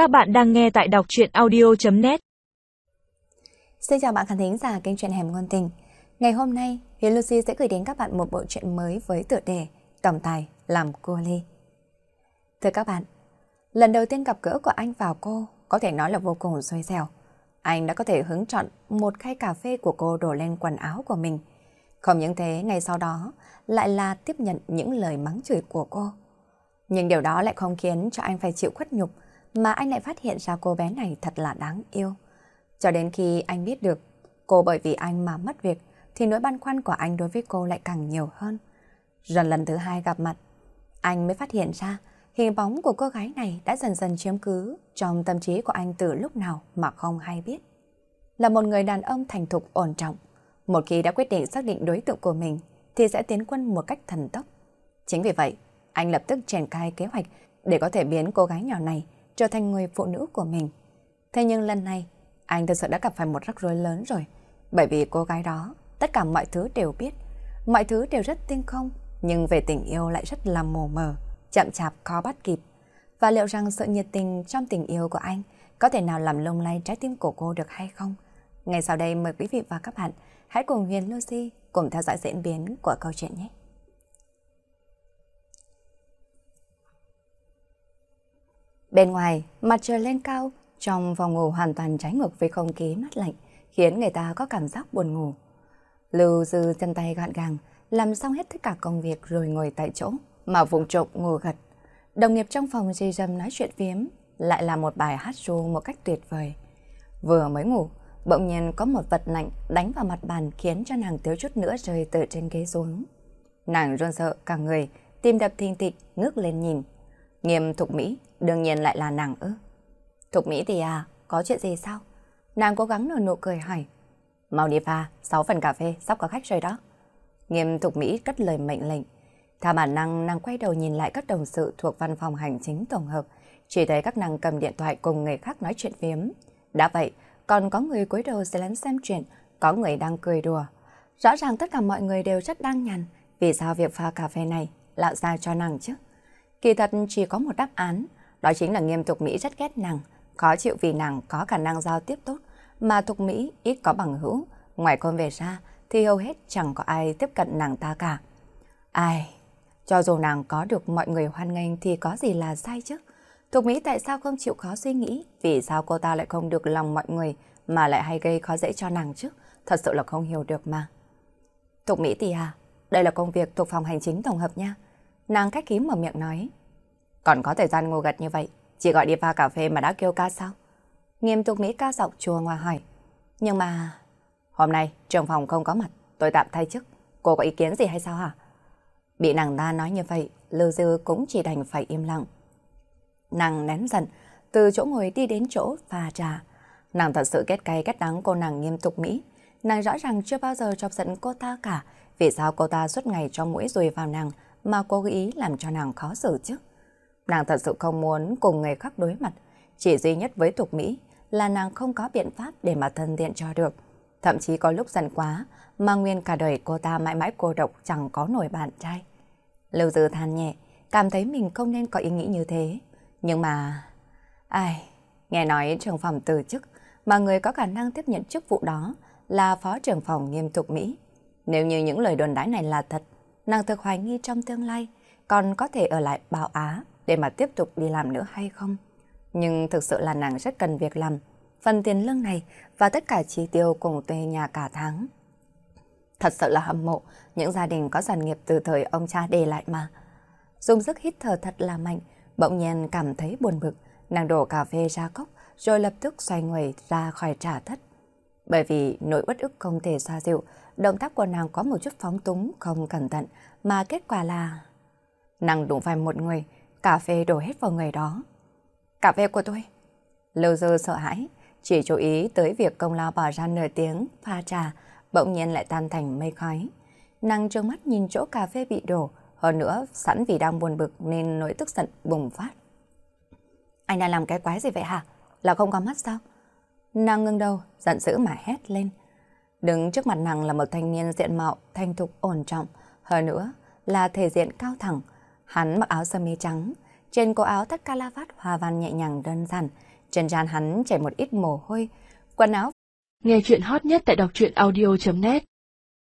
Các bạn đang nghe tại đọc truyện audio.net Xin chào bạn khán thính giả kênh truyện Hẻm Ngôn Tình. Ngày hôm nay, Huyền Lucy sẽ gửi đến các bạn một bộ truyện mới với tựa đề Tổng tài làm cô Ly. Thưa các bạn, lần đầu tiên gặp gỡ của anh vào cô có thể nói là vô cùng xôi xẻo. Anh đã có thể hứng chọn một khay cà phê của cô đổ lên quần áo của mình. Không những thế, ngày sau đó lại là tiếp nhận những lời mắng chửi của cô. Nhưng điều đó lại không khiến cho anh phải chịu khuất nhục, mà anh lại phát hiện ra cô bé này thật là đáng yêu. Cho đến khi anh biết được cô bởi vì anh mà mất việc, thì nỗi băn khoăn của anh đối với cô lại càng nhiều hơn. Dần lần thứ hai gặp mặt, anh mới phát hiện ra hình bóng của cô gái này đã dần dần chiếm cứ trong tâm trí của anh từ lúc nào mà không hay biết. Là một người đàn ông thành thục ổn trọng, một khi đã quyết định xác định đối tượng của mình thì sẽ tiến quân một cách thần tốc. Chính vì vậy, anh lập tức triển khai kế hoạch để có thể biến cô gái nhỏ này trở thành người phụ nữ của mình. Thế nhưng lần này, anh thật sự đã gặp phải một rắc rối lớn rồi. Bởi vì cô gái đó, tất cả mọi thứ đều biết. Mọi thứ đều rất tinh không, nhưng về tình yêu lại rất là mù mờ, chậm chạp khó bắt kịp. Và liệu rằng sự nhiệt tình trong tình yêu của anh có thể nào làm lung lay trái tim của cô được hay không? Ngày sau đây mời quý vị và các bạn hãy cùng Huyền Lucy cùng theo dõi diễn biến của câu chuyện nhé. Bên ngoài, mặt trời lên cao, trong phòng ngủ hoàn toàn trái ngược với không khí mát lạnh, khiến người ta có cảm giác buồn ngủ. Lưu dư chân tay gọn gàng, làm xong hết tất cả công việc rồi ngồi tại chỗ, mà vùng trộm ngủ gật. Đồng nghiệp trong phòng dì dầm nói chuyện phiếm, lại là một bài hát ru một cách tuyệt vời. Vừa mới ngủ, bỗng nhiên có một vật lạnh đánh vào mặt bàn khiến cho nàng thiếu chút nữa rơi từ trên ghế xuống. Nàng run sợ cả người, tim đập thình thịch, ngước lên nhìn. Nghiêm thục Mỹ đương nhiên lại là nàng ư. Thục Mỹ thì à, có chuyện gì sao? Nàng cố gắng nở nụ cười hỏi. Mau đi pha, 6 phần cà phê, sắp có khách rồi đó. Nghiêm Thục Mỹ cất lời mệnh lệnh. Theo bản năng, nàng quay đầu nhìn lại các đồng sự thuộc văn phòng hành chính tổng hợp, chỉ thấy các nàng cầm điện thoại cùng người khác nói chuyện phiếm. Đã vậy, còn có người cúi đầu sẽ lén xem chuyện, có người đang cười đùa. Rõ ràng tất cả mọi người đều rất đang nhàn, vì sao việc pha cà phê này lại ra cho nàng chứ? Kỳ thật chỉ có một đáp án, đó chính là nghiêm Thục Mỹ rất ghét nàng, khó chịu vì nàng có khả năng giao tiếp tốt, mà Thục Mỹ ít có bằng hữu. Ngoài con về ra thì hầu hết chẳng có ai tiếp cận nàng ta cả. Ai? Cho dù nàng có được mọi người hoan nghênh thì có gì là sai chứ? Thục Mỹ tại sao không chịu khó suy nghĩ? Vì sao cô ta lại không được lòng mọi người mà lại hay gây khó dễ cho nàng chứ? Thật sự là không hiểu được mà. Thục Mỹ thì à, đây là công việc thuộc phòng hành chính tổng hợp nha. Nàng cách khí mở miệng nói. Còn có thời gian ngồi gật như vậy, chỉ gọi đi pha cà phê mà đã kêu ca sao? Nghiêm túc Mỹ ca giọng chua ngoài hỏi. Nhưng mà... Hôm nay, trường phòng không có mặt, tôi tạm thay chức. Cô có ý kiến gì hay sao hả? Bị nàng ta nói như vậy, Lưu Dư cũng chỉ đành phải im lặng. Nàng nén giận, từ chỗ ngồi đi đến chỗ pha trà. Nàng thật sự ghét cay ghét đắng cô nàng nghiêm túc Mỹ. Nàng rõ ràng chưa bao giờ chọc giận cô ta cả. Vì sao cô ta suốt ngày cho mũi rùi vào nàng mà cố ý làm cho nàng khó xử chứ? Nàng thật sự không muốn cùng người khác đối mặt. Chỉ duy nhất với Thục Mỹ là nàng không có biện pháp để mà thân thiện cho được. Thậm chí có lúc giận quá mà nguyên cả đời cô ta mãi mãi cô độc chẳng có nổi bạn trai. Lưu Dư than nhẹ, cảm thấy mình không nên có ý nghĩ như thế. Nhưng mà... Ai... Nghe nói trưởng phòng từ chức mà người có khả năng tiếp nhận chức vụ đó là phó trưởng phòng nghiêm túc Mỹ. Nếu như những lời đồn đãi này là thật, nàng thực hoài nghi trong tương lai còn có thể ở lại Bảo Á để mà tiếp tục đi làm nữa hay không. Nhưng thực sự là nàng rất cần việc làm. Phần tiền lương này và tất cả chi tiêu cùng thuê nhà cả tháng. Thật sự là hâm mộ những gia đình có sản nghiệp từ thời ông cha để lại mà. Dùng sức hít thở thật là mạnh, bỗng nhiên cảm thấy buồn bực, nàng đổ cà phê ra cốc rồi lập tức xoay người ra khỏi trà thất. Bởi vì nỗi bất ức không thể xoa dịu, động tác của nàng có một chút phóng túng, không cẩn thận, mà kết quả là... Nàng đụng phải một người, cà phê đổ hết vào người đó. Cà phê của tôi. Lưu dơ sợ hãi, chỉ chú ý tới việc công lao bỏ ra nửa tiếng pha trà, bỗng nhiên lại tan thành mây khói. Nàng trương mắt nhìn chỗ cà phê bị đổ, hơn nữa sẵn vì đang buồn bực nên nỗi tức giận bùng phát. Anh đang làm cái quái gì vậy hả? Là không có mắt sao? Nàng ngưng đầu, giận dữ mà hét lên. Đứng trước mặt nàng là một thanh niên diện mạo, thanh thục ổn trọng, hơn nữa là thể diện cao thẳng. Hắn mặc áo sơ mi trắng, Trên cổ áo thắt calavat hoa văn nhẹ nhàng đơn giản, trên trán hắn chảy một ít mồ hôi, quần áo. Nghe chuyện hot nhất tại đọc truyện audio.net